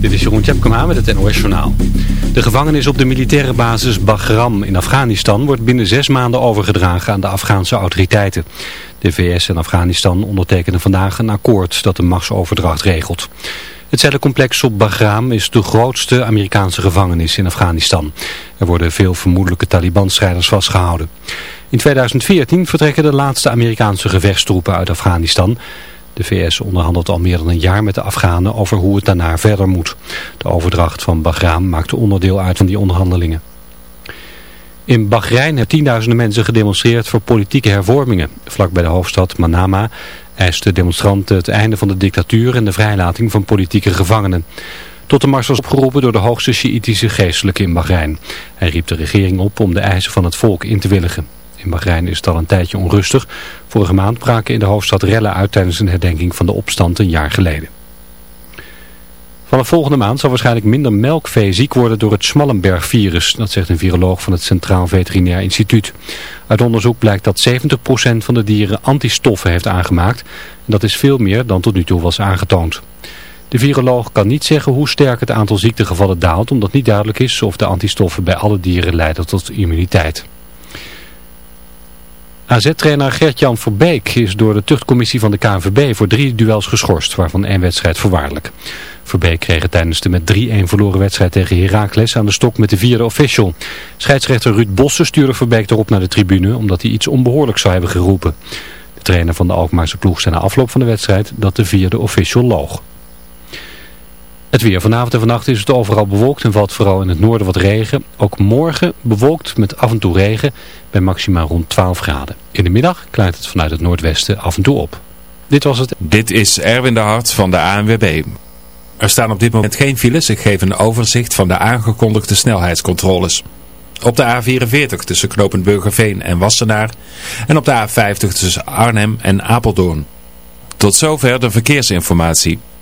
Dit is Jeroen Tjepkema met het NOS Journaal. De gevangenis op de militaire basis Bagram in Afghanistan wordt binnen zes maanden overgedragen aan de Afghaanse autoriteiten. De VS en Afghanistan ondertekenen vandaag een akkoord dat de machtsoverdracht regelt. Het cellencomplex op Bagram is de grootste Amerikaanse gevangenis in Afghanistan. Er worden veel vermoedelijke Taliban-strijders vastgehouden. In 2014 vertrekken de laatste Amerikaanse gevechtstroepen uit Afghanistan... De VS onderhandelt al meer dan een jaar met de Afghanen over hoe het daarna verder moet. De overdracht van Bagram maakte onderdeel uit van die onderhandelingen. In Bahrein hebben tienduizenden mensen gedemonstreerd voor politieke hervormingen. Vlak bij de hoofdstad Manama eisten demonstranten het einde van de dictatuur en de vrijlating van politieke gevangenen. Tot de mars was opgeroepen door de hoogste Sjiitische geestelijke in Bahrein. Hij riep de regering op om de eisen van het volk in te willigen. In Bahrein is het al een tijdje onrustig. Vorige maand braken in de hoofdstad rellen uit tijdens een herdenking van de opstand een jaar geleden. Vanaf volgende maand zal waarschijnlijk minder melkvee ziek worden door het Smallenberg-virus. Dat zegt een viroloog van het Centraal Veterinair Instituut. Uit onderzoek blijkt dat 70% van de dieren antistoffen heeft aangemaakt. Dat is veel meer dan tot nu toe was aangetoond. De viroloog kan niet zeggen hoe sterk het aantal ziektegevallen daalt... omdat niet duidelijk is of de antistoffen bij alle dieren leiden tot immuniteit. AZ-trainer Gert-Jan Verbeek is door de tuchtcommissie van de KNVB voor drie duels geschorst, waarvan één wedstrijd voorwaardelijk. Verbeek kreeg het tijdens de met 3-1 verloren wedstrijd tegen Heracles aan de stok met de vierde official. Scheidsrechter Ruud Bossen stuurde Verbeek erop naar de tribune omdat hij iets onbehoorlijks zou hebben geroepen. De trainer van de Alkmaarse ploeg zei na afloop van de wedstrijd dat de vierde official loog. Het weer. Vanavond en vannacht is het overal bewolkt en valt vooral in het noorden wat regen. Ook morgen bewolkt met af en toe regen bij maximaal rond 12 graden. In de middag klaart het vanuit het noordwesten af en toe op. Dit was het. Dit is Erwin de Hart van de ANWB. Er staan op dit moment geen files. Ik geef een overzicht van de aangekondigde snelheidscontroles. Op de A44 tussen Knopend Burgerveen en Wassenaar. En op de A50 tussen Arnhem en Apeldoorn. Tot zover de verkeersinformatie.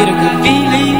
Get a good feeling.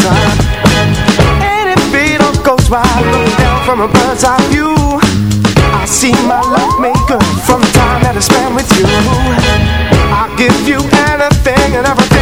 time. And if it all goes right, Look down from a bird's eye view. I see my love maker From the time that I spend with you. I'll give you anything and everything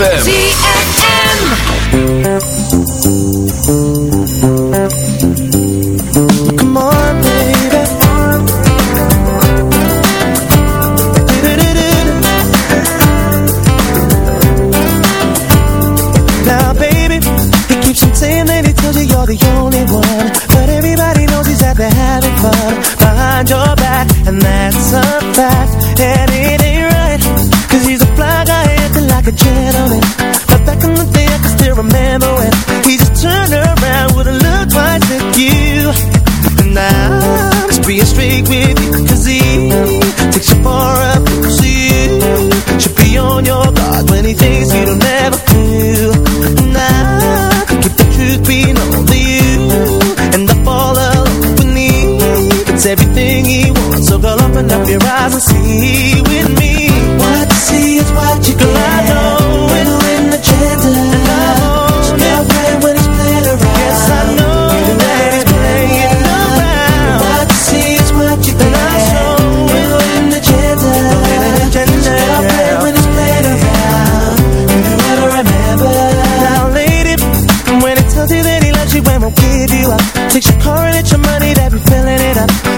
ZFM. It's everything he wants. So girl, open up your eyes and see with me. What you see is what you get.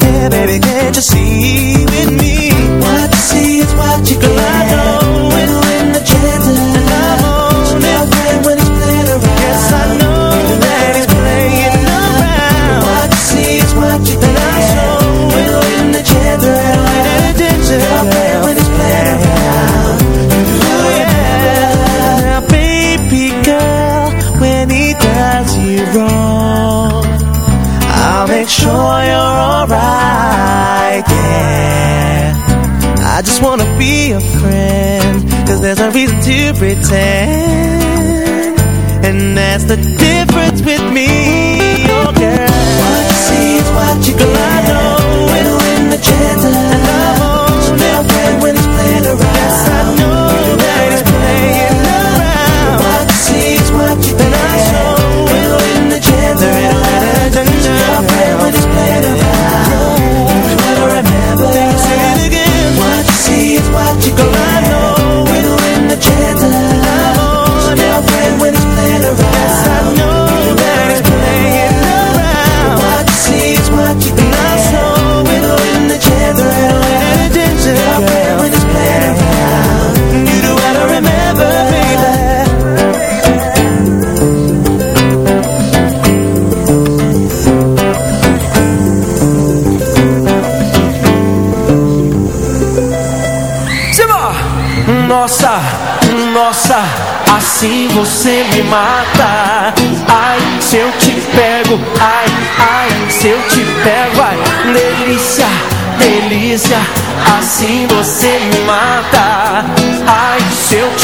care, baby, can't you see with me? What you see is what you get. I know just wanna be a friend, cause there's no reason to pretend. And that's the difference with me, oh girl. What you see is what you get. I know when when the chance and I'm on it when he's playing around. Yes, I know that eu te pego, ai, delícia, delícia, assim você me mata. Ai, se eu te